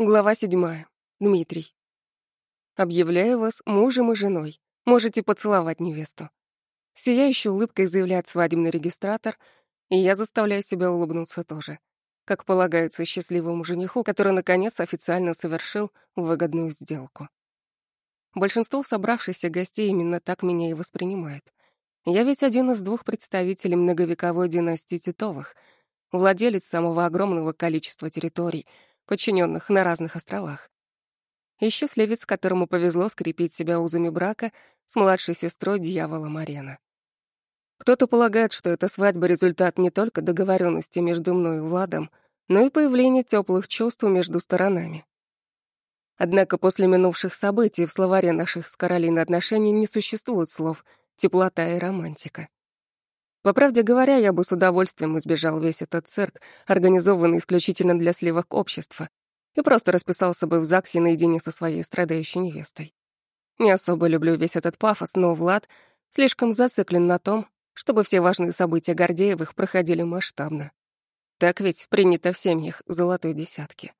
Глава седьмая. Дмитрий. Объявляю вас мужем и женой. Можете поцеловать невесту. Сияющей улыбкой заявляет свадебный регистратор, и я заставляю себя улыбнуться тоже, как полагается счастливому жениху, который, наконец, официально совершил выгодную сделку. Большинство собравшихся гостей именно так меня и воспринимают. Я ведь один из двух представителей многовековой династии Титовых, владелец самого огромного количества территорий — подчиненных на разных островах. И счастливец, которому повезло скрепить себя узами брака с младшей сестрой дьявола Марена. Кто-то полагает, что эта свадьба — результат не только договоренности между мной и Владом, но и появления теплых чувств между сторонами. Однако после минувших событий в словаре наших с Каролиной отношений не существует слов «теплота» и «романтика». По правде говоря, я бы с удовольствием избежал весь этот цирк, организованный исключительно для сливок общества, и просто расписался бы в ЗАГСе наедине со своей страдающей невестой. Не особо люблю весь этот пафос, но Влад слишком зациклен на том, чтобы все важные события Гордеевых проходили масштабно. Так ведь принято в семьях золотой десятки.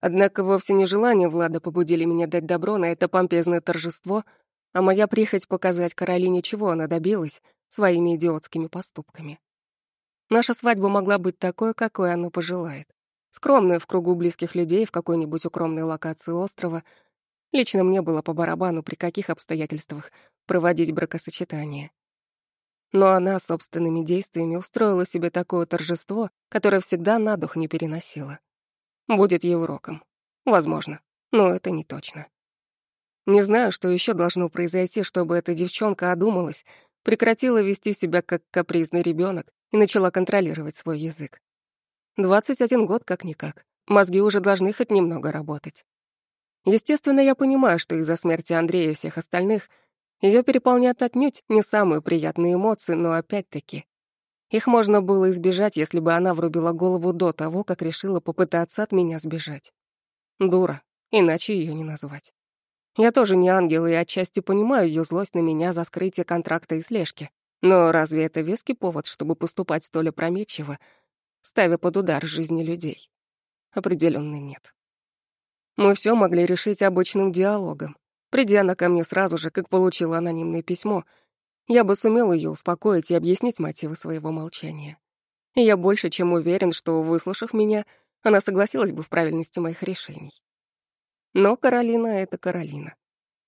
Однако вовсе не желание Влада побудили меня дать добро на это помпезное торжество, а моя прихоть показать Каролине, чего она добилась, своими идиотскими поступками. Наша свадьба могла быть такой, какой она пожелает. Скромная в кругу близких людей в какой-нибудь укромной локации острова. Лично мне было по барабану, при каких обстоятельствах проводить бракосочетание. Но она собственными действиями устроила себе такое торжество, которое всегда на дух не переносила. Будет ей уроком. Возможно, но это не точно. Не знаю, что еще должно произойти, чтобы эта девчонка одумалась прекратила вести себя как капризный ребенок и начала контролировать свой язык. 21 год как-никак. Мозги уже должны хоть немного работать. Естественно, я понимаю, что из-за смерти Андрея и всех остальных ее переполняют отнюдь не самые приятные эмоции, но опять-таки их можно было избежать, если бы она врубила голову до того, как решила попытаться от меня сбежать. Дура, иначе ее не назвать. Я тоже не ангел и отчасти понимаю ее злость на меня за скрытие контракта и слежки. Но разве это веский повод, чтобы поступать столь опрометчиво, ставя под удар жизни людей? Определенно нет. Мы все могли решить обычным диалогом. Придя она ко мне сразу же, как получила анонимное письмо, я бы сумел ее успокоить и объяснить мотивы своего молчания. И я больше чем уверен, что, выслушав меня, она согласилась бы в правильности моих решений. Но Каролина — это Каролина.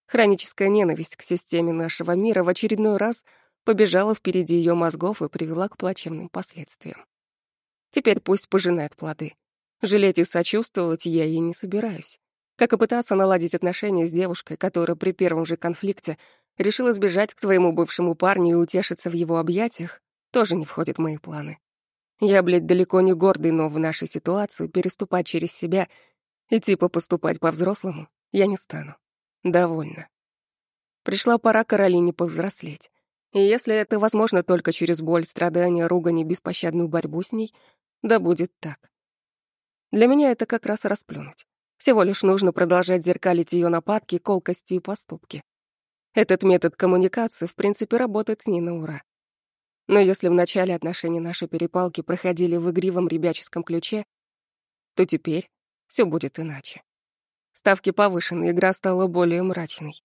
Хроническая ненависть к системе нашего мира в очередной раз побежала впереди ее мозгов и привела к плачевным последствиям. Теперь пусть пожинает плоды. Жалеть и сочувствовать я ей не собираюсь. Как и пытаться наладить отношения с девушкой, которая при первом же конфликте решила сбежать к своему бывшему парню и утешиться в его объятиях, тоже не входит в мои планы. Я, блядь, далеко не гордый, но в нашей ситуации переступать через себя и типа поступать по-взрослому я не стану. Довольно. Пришла пора Каролине повзрослеть. И если это возможно только через боль, страдания, ругань и беспощадную борьбу с ней, да будет так. Для меня это как раз расплюнуть. Всего лишь нужно продолжать зеркалить ее нападки, колкости и поступки. Этот метод коммуникации, в принципе, работает с ней на ура. Но если в начале отношений наши перепалки проходили в игривом ребяческом ключе, то теперь все будет иначе. Ставки повышены, игра стала более мрачной.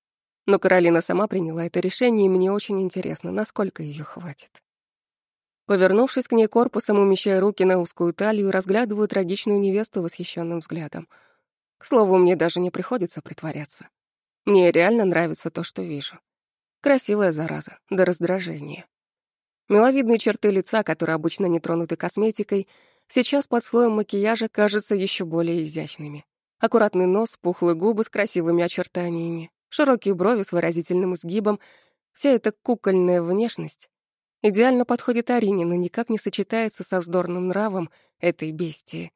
Но Каролина сама приняла это решение, и мне очень интересно, насколько ее хватит. Повернувшись к ней корпусом, умещая руки на узкую талию, разглядываю трагичную невесту восхищенным взглядом. К слову, мне даже не приходится притворяться. Мне реально нравится то, что вижу. Красивая зараза, до раздражения. Миловидные черты лица, которые обычно не тронуты косметикой, сейчас под слоем макияжа кажутся еще более изящными. Аккуратный нос, пухлые губы с красивыми очертаниями, широкие брови с выразительным изгибом — вся эта кукольная внешность идеально подходит Арине, но никак не сочетается со вздорным нравом этой бестии.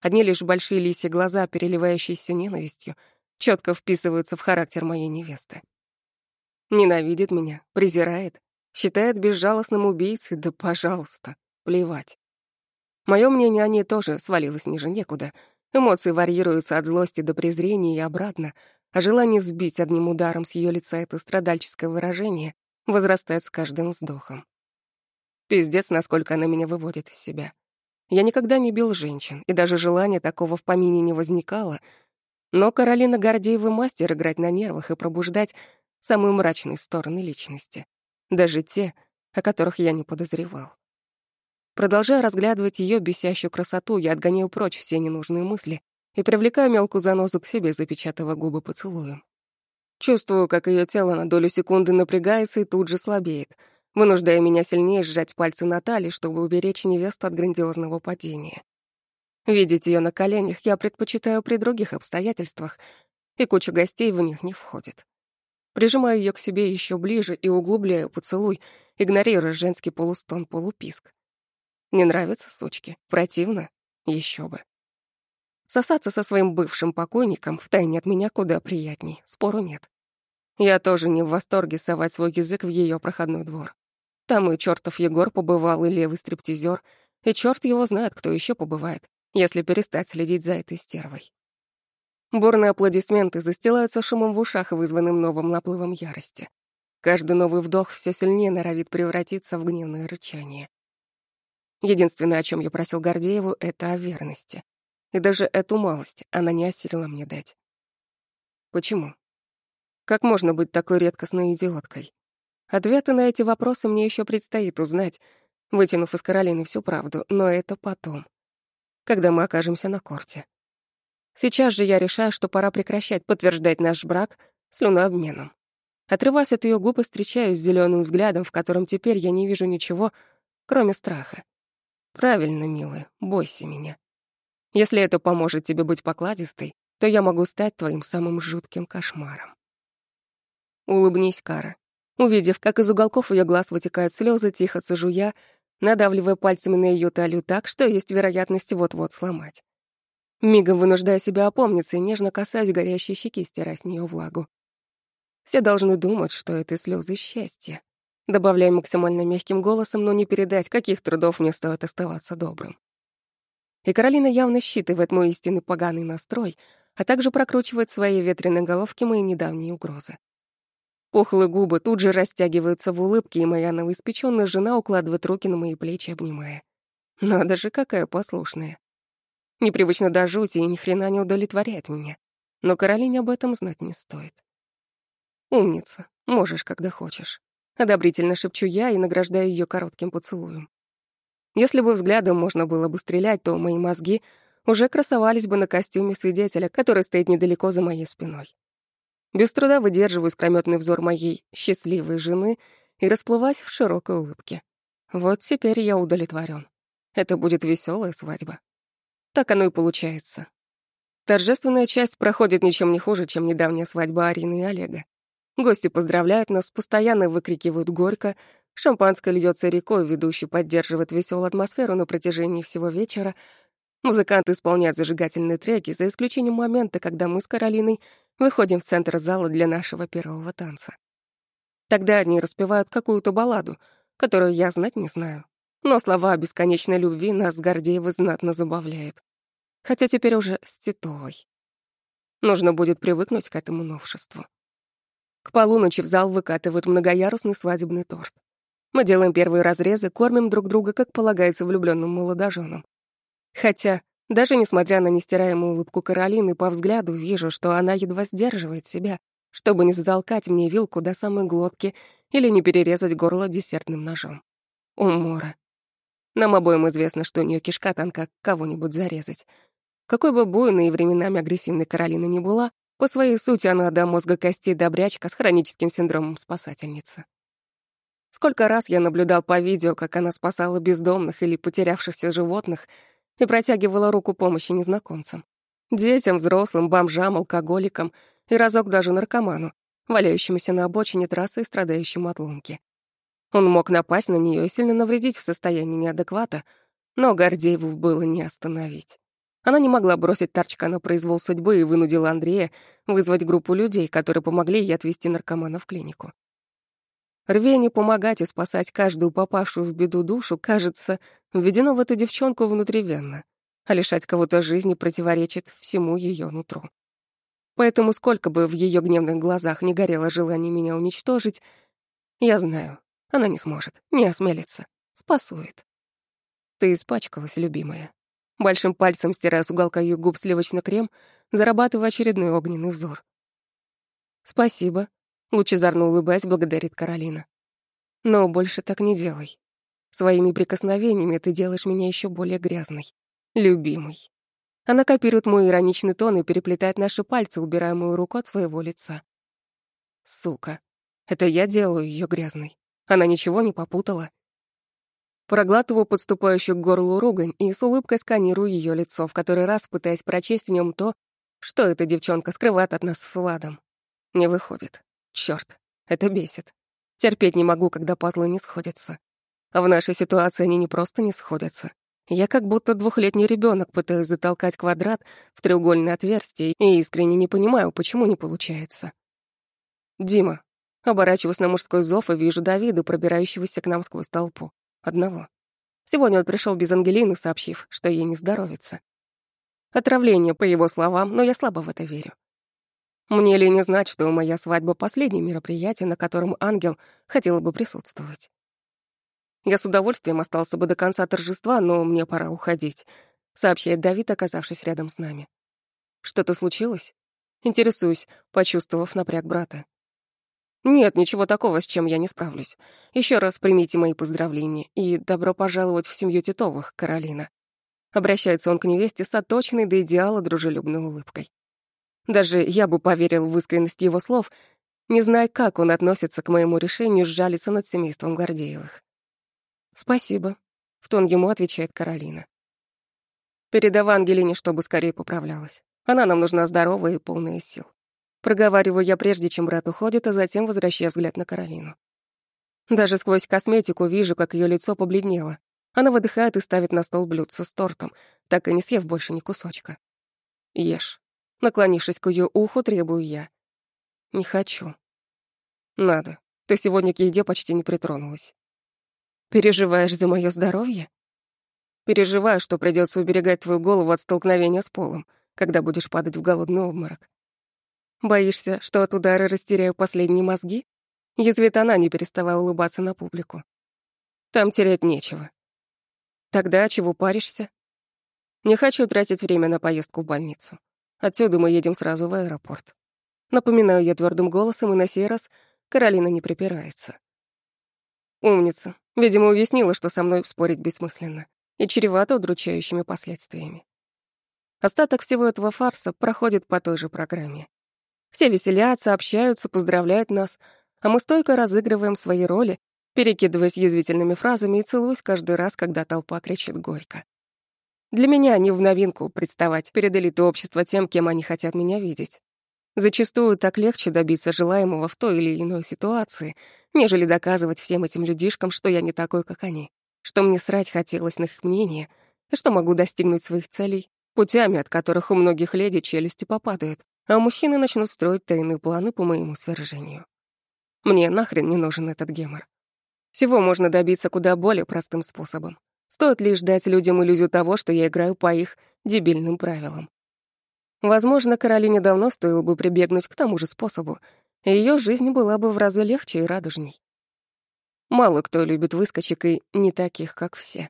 Одни лишь большие лисьи глаза, переливающиеся ненавистью, четко вписываются в характер моей невесты. Ненавидит меня, презирает, считает безжалостным убийцей, да пожалуйста, плевать. Мое мнение о ней тоже свалилось ниже некуда. Эмоции варьируются от злости до презрения и обратно, а желание сбить одним ударом с ее лица это страдальческое выражение возрастает с каждым вздохом. Пиздец, насколько она меня выводит из себя. Я никогда не бил женщин, и даже желания такого в помине не возникало, но Каролина Гордеева мастер играть на нервах и пробуждать самые мрачные стороны личности, даже те, о которых я не подозревал. Продолжая разглядывать ее бесящую красоту, я отгоняю прочь все ненужные мысли и привлекаю мелкую занозу к себе, запечатывая губы поцелуем. Чувствую, как ее тело на долю секунды напрягается и тут же слабеет, вынуждая меня сильнее сжать пальцы Натальи, чтобы уберечь невесту от грандиозного падения. Видеть ее на коленях я предпочитаю при других обстоятельствах, и куча гостей в них не входит. Прижимаю ее к себе еще ближе и углубляю поцелуй, игнорируя женский полустон-полуписк. Не нравится, сучки? Противно? Еще бы. Сосаться со своим бывшим покойником втайне от меня куда приятней, спору нет. Я тоже не в восторге совать свой язык в ее проходной двор. Там и чертов Егор побывал, и левый стриптизер, и черт его знает, кто еще побывает, если перестать следить за этой стервой. Бурные аплодисменты застилаются шумом в ушах, вызванным новым наплывом ярости. Каждый новый вдох все сильнее норовит превратиться в гневное рычание. Единственное, о чем я просил Гордееву, это о верности. И даже эту малость она не осилила мне дать. Почему? Как можно быть такой редкостной идиоткой? Ответы на эти вопросы мне еще предстоит узнать, вытянув из Каролины всю правду, но это потом, когда мы окажемся на корте. Сейчас же я решаю, что пора прекращать подтверждать наш брак слюнообменом. Отрываясь от ее губ встречаюсь с зеленым взглядом, в котором теперь я не вижу ничего, кроме страха. Правильно, милая, бойся меня. Если это поможет тебе быть покладистой, то я могу стать твоим самым жутким кошмаром. Улыбнись, Кара. Увидев, как из уголков ее глаз вытекают слезы, тихо сажу я, надавливая пальцами на ее талию так, что есть вероятность вот-вот сломать. Мигом вынуждая себя опомниться и нежно касаясь горящей щеки, стирая с нее влагу. Все должны думать, что это слезы счастья. Добавляя максимально мягким голосом, но не передать, каких трудов мне стоит оставаться добрым. И Каролина явно считывает мой истинный поганый настрой, а также прокручивает свои ветреные головки мои недавние угрозы. Пухлые губы тут же растягиваются в улыбке, и моя новоиспечённая жена укладывает руки на мои плечи, обнимая. Надо же, какая послушная. Непривычно до жути и ни хрена не удовлетворяет меня. Но Каролине об этом знать не стоит. Умница, можешь, когда хочешь. Одобрительно шепчу я и награждаю ее коротким поцелуем. Если бы взглядом можно было бы стрелять, то мои мозги уже красовались бы на костюме свидетеля, который стоит недалеко за моей спиной. Без труда выдерживаю искрометный взор моей счастливой жены и расплываюсь в широкой улыбке. Вот теперь я удовлетворен. Это будет веселая свадьба. Так оно и получается. Торжественная часть проходит ничем не хуже, чем недавняя свадьба Арины и Олега. Гости поздравляют нас, постоянно выкрикивают горько, шампанское льется рекой, ведущий поддерживает веселую атмосферу на протяжении всего вечера. Музыканты исполняют зажигательные треки, за исключением момента, когда мы с Каролиной выходим в центр зала для нашего первого танца. Тогда они распевают какую-то балладу, которую я знать не знаю. Но слова о бесконечной любви нас с Гордеевой знатно забавляют. Хотя теперь уже с Титовой. Нужно будет привыкнуть к этому новшеству. К полуночи в зал выкатывают многоярусный свадебный торт. Мы делаем первые разрезы, кормим друг друга, как полагается влюбленным молодоженам. Хотя, даже несмотря на нестираемую улыбку Каролины, по взгляду вижу, что она едва сдерживает себя, чтобы не затолкать мне вилку до самой глотки или не перерезать горло десертным ножом. Умора. Нам обоим известно, что у нее кишка тонка кого-нибудь зарезать. Какой бы буйной и временами агрессивной Каролина ни была, по своей сути, она до мозга костей добрячка с хроническим синдромом спасательницы. Сколько раз я наблюдал по видео, как она спасала бездомных или потерявшихся животных и протягивала руку помощи незнакомцам. Детям, взрослым, бомжам, алкоголикам и разок даже наркоману, валяющемуся на обочине трассы и страдающему от ломки. Он мог напасть на нее и сильно навредить в состоянии неадеквата, но Гордееву было не остановить. Она не могла бросить торчка на произвол судьбы и вынудила Андрея вызвать группу людей, которые помогли ей отвезти наркомана в клинику. Рвение помогать и спасать каждую попавшую в беду душу, кажется, введено в эту девчонку внутривенно, а лишать кого-то жизни противоречит всему ее нутру. Поэтому сколько бы в ее гневных глазах не горело желание меня уничтожить, я знаю, она не сможет, не осмелится, спасует. Ты испачкалась, любимая. Большим пальцем стирая с уголка ее губ сливочный крем, зарабатывая очередной огненный взор. «Спасибо», — лучезарно улыбаясь, благодарит Каролина. «Но больше так не делай. Своими прикосновениями ты делаешь меня еще более грязной. Любимый». Она копирует мой ироничный тон и переплетает наши пальцы, убирая мою руку от своего лица. Сука. Это я делаю ее грязной. Она ничего не попутала. Проглатываю подступающую к горлу ругань и с улыбкой сканирую ее лицо, в который раз пытаясь прочесть в нем то, что эта девчонка скрывает от нас с Владом. Не выходит. Черт, это бесит. Терпеть не могу, когда пазлы не сходятся. А в нашей ситуации они не просто не сходятся. Я как будто двухлетний ребенок пытаюсь затолкать квадрат в треугольное отверстие и искренне не понимаю, почему не получается. «Дима». Оборачиваюсь на мужской зов и вижу Давида, пробирающегося к нам сквозь толпу. Одного. Сегодня он пришел без Ангелины, сообщив, что ей не здоровится. Отравление, по его словам, но я слабо в это верю. Мне ли не знать, что моя свадьба — последнее мероприятие, на котором ангел хотела бы присутствовать. Я с удовольствием остался бы до конца торжества, но мне пора уходить, сообщает Давид, оказавшись рядом с нами. Что-то случилось? Интересуюсь, почувствовав напряг брата. Нет, ничего такого, с чем я не справлюсь. Еще раз примите мои поздравления и добро пожаловать в семью Титовых, Каролина. Обращается он к невесте с оточенной до идеала дружелюбной улыбкой. Даже я бы поверил в искренность его слов, не зная, как он относится к моему решению сжалиться над семейством Гордеевых. «Спасибо», — в тон ему отвечает Каролина. «Передав Ангелине, чтобы скорее поправлялась. Она нам нужна здоровая и полная сил». Проговариваю я прежде, чем брат уходит, а затем возвращаю взгляд на Каролину. Даже сквозь косметику вижу, как ее лицо побледнело. Она выдыхает и ставит на стол блюдце с тортом, так и не съев больше ни кусочка. Ешь. Наклонившись к ее уху, требую я. Не хочу. Надо. Ты сегодня к еде почти не притронулась. Переживаешь за мое здоровье? Переживаю, что придется уберегать твою голову от столкновения с полом, когда будешь падать в голодный обморок. Боишься, что от удара растеряю последние мозги? Язвит она, не переставая улыбаться на публику. Там терять нечего. Тогда чего паришься? Не хочу тратить время на поездку в больницу. Отсюда мы едем сразу в аэропорт. Напоминаю я твердым голосом, и на сей раз Каролина не припирается. Умница. Видимо, уяснила, что со мной спорить бессмысленно и чревато удручающими последствиями. Остаток всего этого фарса проходит по той же программе. Все веселятся, общаются, поздравляют нас, а мы стойко разыгрываем свои роли, перекидываясь язвительными фразами и целуясь каждый раз, когда толпа кричит горько. Для меня не в новинку представать перед элитой общества тем, кем они хотят меня видеть. Зачастую так легче добиться желаемого в той или иной ситуации, нежели доказывать всем этим людишкам, что я не такой, как они, что мне срать хотелось на их мнение, и что могу достигнуть своих целей путями, от которых у многих леди челюсти попадают, а мужчины начнут строить тайные планы по моему свержению. Мне нахрен не нужен этот гемор. Всего можно добиться куда более простым способом. Стоит лишь дать людям иллюзию того, что я играю по их дебильным правилам. Возможно, Каролине давно стоило бы прибегнуть к тому же способу, и её жизнь была бы в разы легче и радужней. Мало кто любит выскочек и не таких, как все.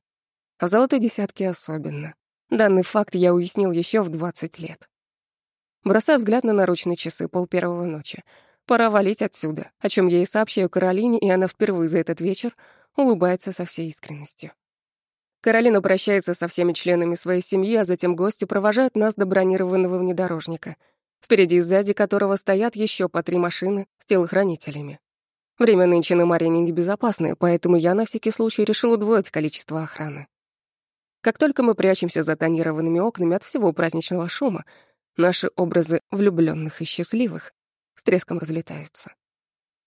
А в золотой десятке особенно. Данный факт я уяснил еще в 20 лет. Бросаю взгляд на наручные часы пол первого ночи. Пора валить отсюда, о чем я и сообщаю Каролине, и она впервые за этот вечер улыбается со всей искренностью. Каролина прощается со всеми членами своей семьи, а затем гости провожают нас до бронированного внедорожника, впереди и сзади которого стоят еще по три машины с телохранителями. Время нынче на Марине небезопасное, поэтому я на всякий случай решил удвоить количество охраны. Как только мы прячемся за тонированными окнами от всего праздничного шума, Наши образы влюбленных и счастливых с треском разлетаются.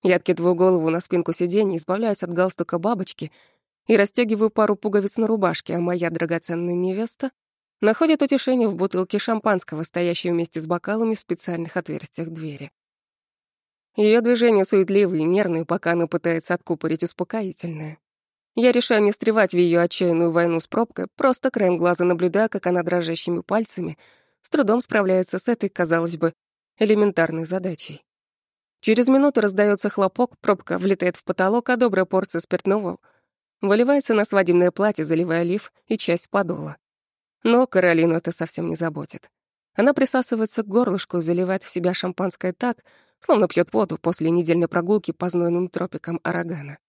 Я откидываю голову на спинку сиденья, избавляюсь от галстука бабочки и расстегиваю пару пуговиц на рубашке, а моя драгоценная невеста находит утешение в бутылке шампанского, стоящей вместе с бокалами в специальных отверстиях двери. Ее движения суетливые и нервные, пока она пытается откупорить успокоительное. Я решаю не встревать в ее отчаянную войну с пробкой, просто краем глаза наблюдая, как она дрожащими пальцами с трудом справляется с этой, казалось бы, элементарной задачей. Через минуту раздается хлопок, пробка влетает в потолок, а добрая порция спиртного выливается на свадебное платье, заливая лиф и часть подола. Но Каролину это совсем не заботит. Она присасывается к горлышку и заливает в себя шампанское так, словно пьет воду после недельной прогулки по знойным тропикам Арагана.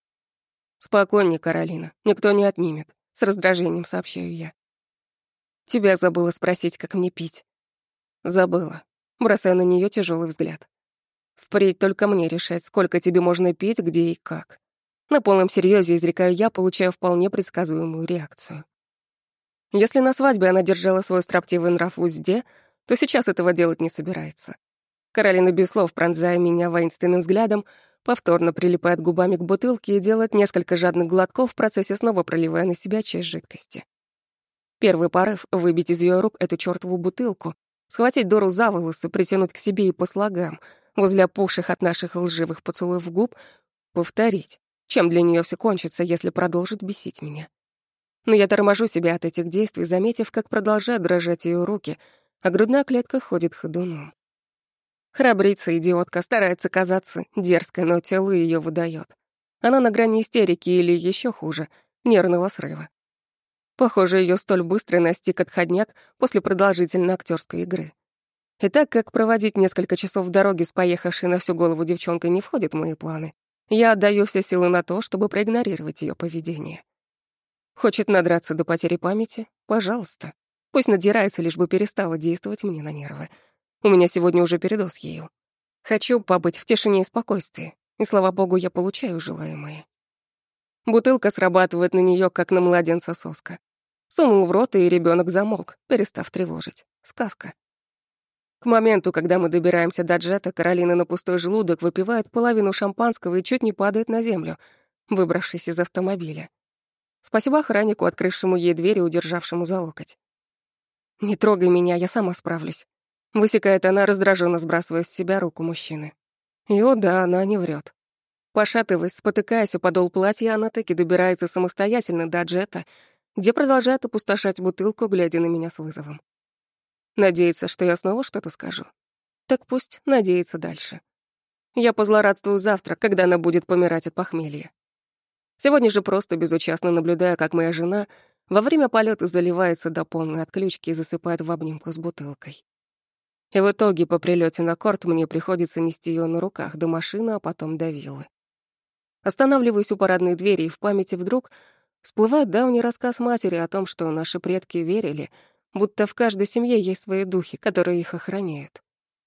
«Спокойнее, Каролина, никто не отнимет», — с раздражением сообщаю я. «Тебя забыла спросить, как мне пить». «Забыла», бросая на нее тяжелый взгляд. «Впредь только мне решать, сколько тебе можно пить, где и как». На полном серьезе изрекаю я, получаю вполне предсказуемую реакцию. Если на свадьбе она держала свой строптивый нрав в узде, то сейчас этого делать не собирается. Каролина без слов, пронзая меня воинственным взглядом, повторно прилипает губами к бутылке и делает несколько жадных глотков в процессе снова проливая на себя часть жидкости. Первый порыв — выбить из ее рук эту чёртову бутылку, схватить Дору за волосы, притянуть к себе и по слогам, возле опухших от наших лживых поцелуев губ, повторить, чем для нее все кончится, если продолжит бесить меня. Но я торможу себя от этих действий, заметив, как продолжают дрожать ее руки, а грудная клетка ходит ходуном. Храбрица, идиотка, старается казаться дерзкой, но тело ее выдает. Она на грани истерики или еще хуже, нервного срыва. Похоже, ее столь быстро настиг отходняк после продолжительной актерской игры. И так как проводить несколько часов в дороге с поехавшей на всю голову девчонкой не входит в мои планы, я отдаю все силы на то, чтобы проигнорировать ее поведение. Хочет надраться до потери памяти? Пожалуйста. Пусть надирается, лишь бы перестала действовать мне на нервы. У меня сегодня уже передоз ею. Хочу побыть в тишине и спокойствии, и, слава богу, я получаю желаемое. Бутылка срабатывает на нее, как на младенца соска. Сунул в рот, и ребенок замолк, перестав тревожить. Сказка. К моменту, когда мы добираемся до джета, Каролина на пустой желудок выпивает половину шампанского и чуть не падает на землю, выбравшись из автомобиля. Спасибо охраннику, открывшему ей дверь и удержавшему за локоть. «Не трогай меня, я сама справлюсь», Высекает она, раздраженно сбрасывая с себя руку мужчины. И о да, она не врет. Пошатываясь, спотыкаясь о подол платья, она таки добирается самостоятельно до джета, где продолжает опустошать бутылку, глядя на меня с вызовом. Надеется, что я снова что-то скажу. Так пусть надеется дальше. Я позлорадствую завтра, когда она будет помирать от похмелья. Сегодня же просто безучастно наблюдаю, как моя жена во время полета заливается до полной отключки и засыпает в обнимку с бутылкой. И в итоге по прилете на корт мне приходится нести ее на руках до машины, а потом до виллы. Останавливаюсь у парадной двери, и в памяти вдруг всплывает давний рассказ матери о том, что наши предки верили, будто в каждой семье есть свои духи, которые их охраняют.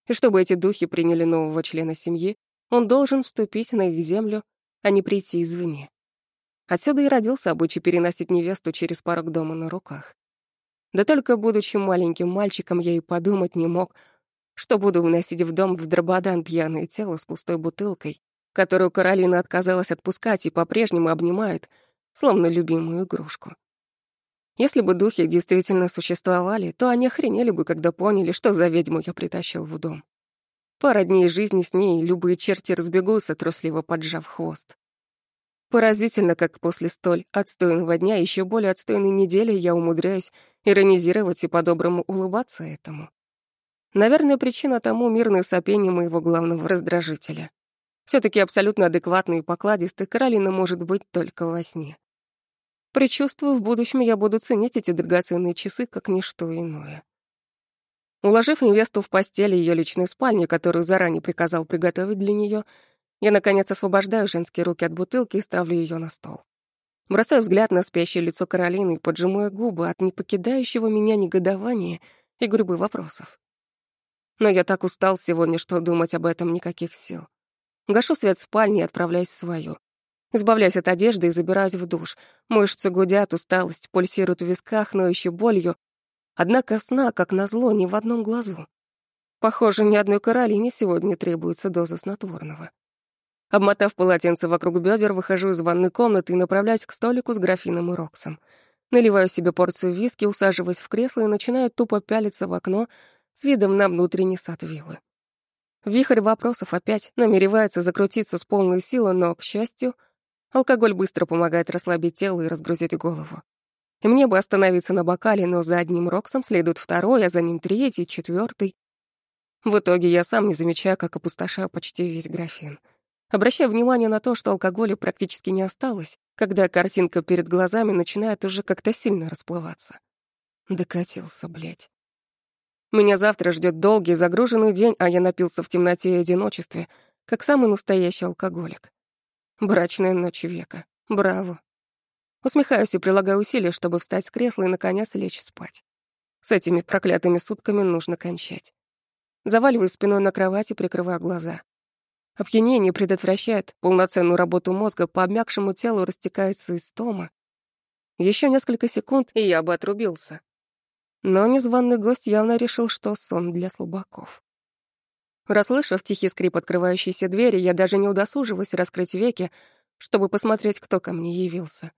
И чтобы эти духи приняли нового члена семьи, он должен вступить на их землю, а не прийти извне. Отсюда и родился обычай переносить невесту через порог дома на руках. Да только будучи маленьким мальчиком, я и подумать не мог, что буду уносить в дом в дрободан пьяное тело с пустой бутылкой, которую Каролина отказалась отпускать и по-прежнему обнимает, словно любимую игрушку. Если бы духи действительно существовали, то они охренели бы, когда поняли, что за ведьму я притащил в дом. Пара дней жизни с ней, любые черти разбегутся, трусливо поджав хвост. Поразительно, как после столь отстойного дня, еще более отстойной недели, я умудряюсь иронизировать и по-доброму улыбаться этому. Наверное, причина тому мирное сопение моего главного раздражителя. все таки абсолютно адекватный и покладистый Каролина может быть только во сне. Причувствую, в будущем я буду ценить эти драгоценные часы как ничто иное. Уложив невесту в постели ее личной спальни, которую заранее приказал приготовить для нее, я, наконец, освобождаю женские руки от бутылки и ставлю ее на стол. Бросаю взгляд на спящее лицо Каролины и поджимаю губы от непокидающего меня негодования и грубых вопросов. Но я так устал сегодня, что думать об этом никаких сил. Гашу свет в спальне и отправляюсь в свою. Избавляюсь от одежды и забираюсь в душ. Мышцы гудят, усталость пульсирует в висках, но еще болью. Однако сна, как назло, ни в одном глазу. Похоже, ни одной Каролине сегодня требуется доза снотворного. Обмотав полотенце вокруг бедер, выхожу из ванной комнаты и направляюсь к столику с графином и роксом. Наливаю себе порцию виски, усаживаясь в кресло и начинаю тупо пялиться в окно, с видом на внутренний сад виллы. Вихрь вопросов опять намеревается закрутиться с полной силы, но, к счастью, алкоголь быстро помогает расслабить тело и разгрузить голову. И мне бы остановиться на бокале, но за одним роксом следует второй, а за ним третий, четвертый. В итоге я сам не замечаю, как опустошаю почти весь графин. Обращаю внимание на то, что алкоголя практически не осталось, когда картинка перед глазами начинает уже как-то сильно расплываться. Докатился, блядь. Меня завтра ждет долгий, загруженный день, а я напился в темноте и одиночестве, как самый настоящий алкоголик. Брачная ночь века. Браво. Усмехаюсь и прилагаю усилия, чтобы встать с кресла и, наконец, лечь спать. С этими проклятыми сутками нужно кончать. Заваливаю спиной на кровати, прикрывая глаза. Опьянение предотвращает полноценную работу мозга, по обмякшему телу растекается истома. Еще несколько секунд, и я бы отрубился. Но незваный гость явно решил, что сон для слабаков. Расслышав тихий скрип открывающейся двери, я даже не удосуживаюсь раскрыть веки, чтобы посмотреть, кто ко мне явился.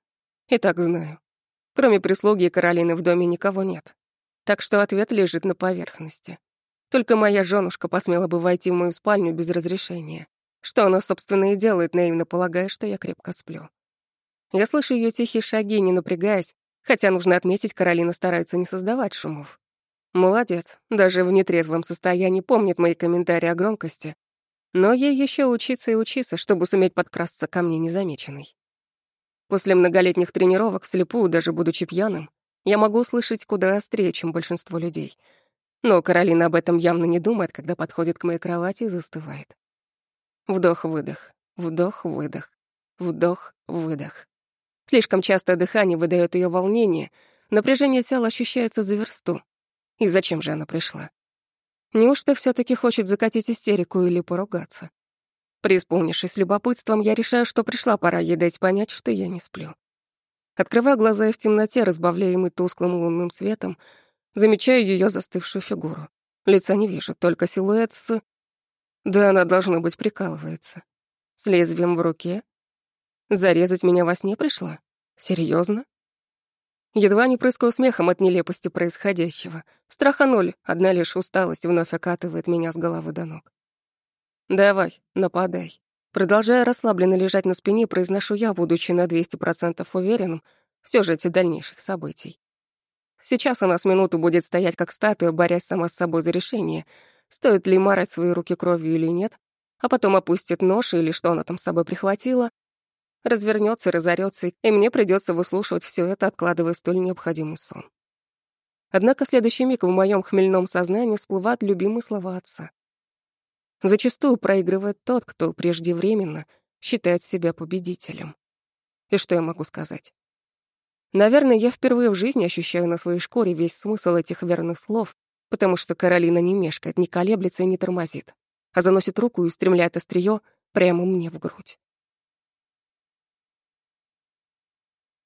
И так знаю. Кроме прислуги и Каролины в доме никого нет. Так что ответ лежит на поверхности. Только моя женушка посмела бы войти в мою спальню без разрешения. Что она, собственно, и делает, наивно полагая, что я крепко сплю. Я слышу ее тихие шаги, не напрягаясь, хотя, нужно отметить, Каролина старается не создавать шумов. Молодец, даже в нетрезвом состоянии помнит мои комментарии о громкости. Но ей еще учиться и учиться, чтобы суметь подкрасться ко мне незамеченной. После многолетних тренировок вслепую, даже будучи пьяным, я могу услышать куда острее, чем большинство людей — но Каролина об этом явно не думает, когда подходит к моей кровати и застывает. Вдох-выдох, вдох-выдох, вдох-выдох. Слишком частое дыхание выдает ее волнение, напряжение тела ощущается за версту. И зачем же она пришла? Неужто все таки хочет закатить истерику или поругаться? Преисполнившись любопытством, я решаю, что пришла пора ей дать понять, что я не сплю. Открываю глаза и в темноте, разбавляемый тусклым лунным светом, Замечаю ее застывшую фигуру. Лица не вижу, только силуэт с... Да она, должно быть, прикалывается. С лезвием в руке. Зарезать меня во сне пришла? Серьезно? Едва не прыскаю смехом от нелепости происходящего. Страха ноль, одна лишь усталость вновь окатывает меня с головы до ног. «Давай, нападай». Продолжая расслабленно лежать на спине, произношу я, будучи на 200% уверенным в сюжете дальнейших событий. Сейчас она с минуту будет стоять как статуя, борясь сама с собой за решение, стоит ли марать свои руки кровью или нет, а потом опустит нож или что она там с собой прихватила, развернется, разорется, и мне придется выслушивать все это, откладывая столь необходимый сон. Однако в следующий миг в моем хмельном сознании всплывают любимые слова отца. Зачастую проигрывает тот, кто преждевременно считает себя победителем. И что я могу сказать? Наверное, я впервые в жизни ощущаю на своей шкуре весь смысл этих верных слов, потому что Каролина не мешкает, не колеблется и не тормозит, а заносит руку и устремляет острие прямо мне в грудь.